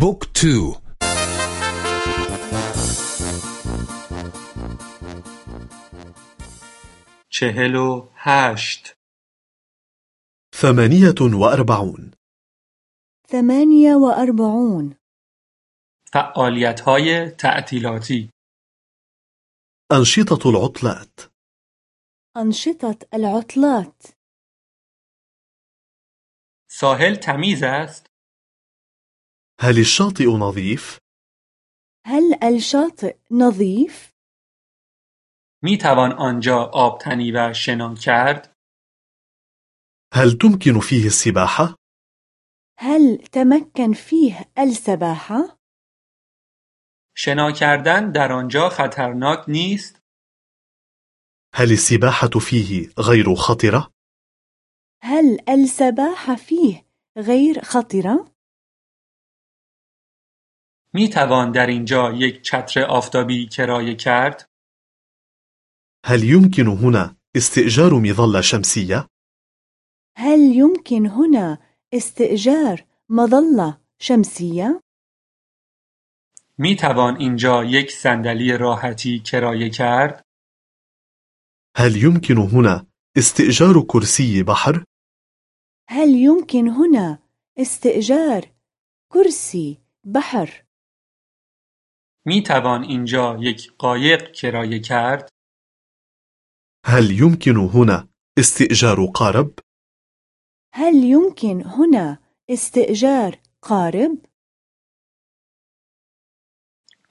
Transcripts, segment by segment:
بوك تو. چهل و هشت. ثمانية وأربعون. ثمانية وأربعون. فعالیت های تعطیلاتی. أنشطة العطلات. أنشطة العطلات. ساحل تمیز است؟ هل الشاطئ نظيف؟ هل الشاطئ نظيف؟ می توان آنجا آبتنی و شنا کرد؟ هل تمكن فيه السباحة؟ هل تمكن فيه السباحة؟ شنا کردن در آنجا خطرناک نیست؟ هل السباحة فيه غير خطرة؟ هل السباحة فيه غير خطرة؟ می توان در اینجا یک چتر آفتابی کرایه کرد؟ هل يمكن هنا استئجار مظلة شمسية؟ هل يمكن هنا استئجار مظلة شمسية؟ می توان اینجا یک صندلی راحتی کرایه کرد؟ هل يمكن هنا استئجار كرسي بحر؟ هل يمكن هنا استئجار كرسي بحر؟ می توان اینجا یک قایق کرایه کرد؟ هل يمكن هنا استئجار قارب؟ هل يمكن هنا استئجار قارب؟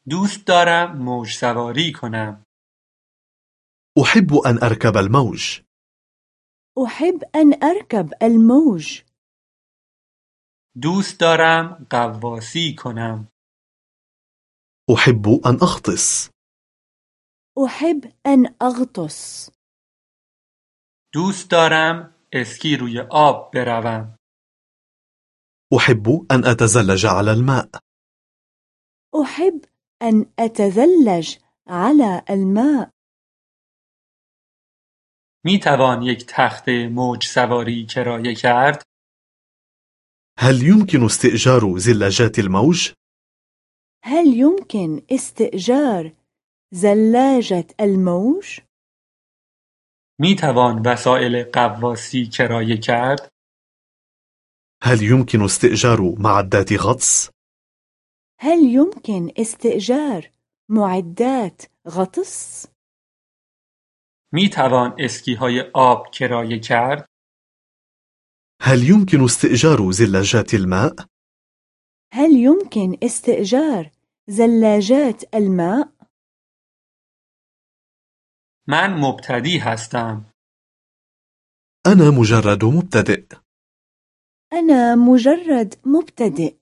دوست دارم موج سواری کنم. أحب أن أركب الموج. أحب أن أركب الموج. دوست دارم غواصی کنم. أحب أن أغطس. أحب أن أغطس. دوست دارم اسکی روی آب بروم. أحب أن أتزلج على الماء. أحب أن أتزلج على الماء. می توان یک تخت موج سواری کرایه کرد؟ هل يمكن استئجار زلاجات الموج؟ هل يمكن استئجار زلاجة الموج؟ می توان وسایل غواصی کرایه کرد؟ هل يمكن استئجار معدات غطس؟ هل يمكن استئجار معدات غطس؟ می توان اسکی های آب کرایه کرد؟ هل يمكن استئجار زلاجات الماء؟ هل يمكن استئجار زلاجات الماء؟ من مبتدی هستم. أنا مجرد مبتدئ. أنا مجرد مبتدئ.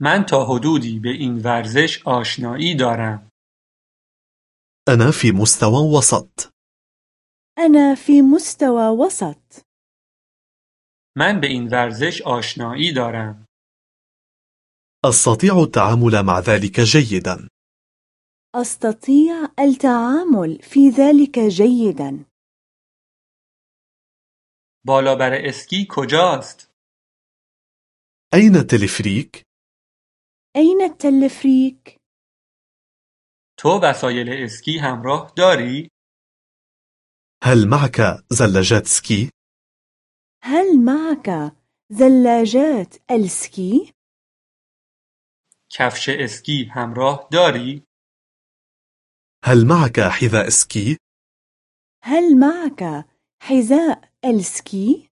من تا حدودی به این ورزش آشنایی دارم. أنا في مستوى وسط. أنا في مستوى وسط. من به این ورزش آشنایی دارم. أستطيع التعامل مع ذلك جيدا. أستطيع التعامل في ذلك جيدا. بالابر اسکی کجاست؟ أين التلفريك؟ أين التلفريك؟ تو وسایل اسکی همراه داری؟ هل معك زلاجات سكي؟ هل معك زلاجات السكي؟ کفش اسکی همراه داری؟ هل معك حذاء سكي؟ هل معك حذاء السكي؟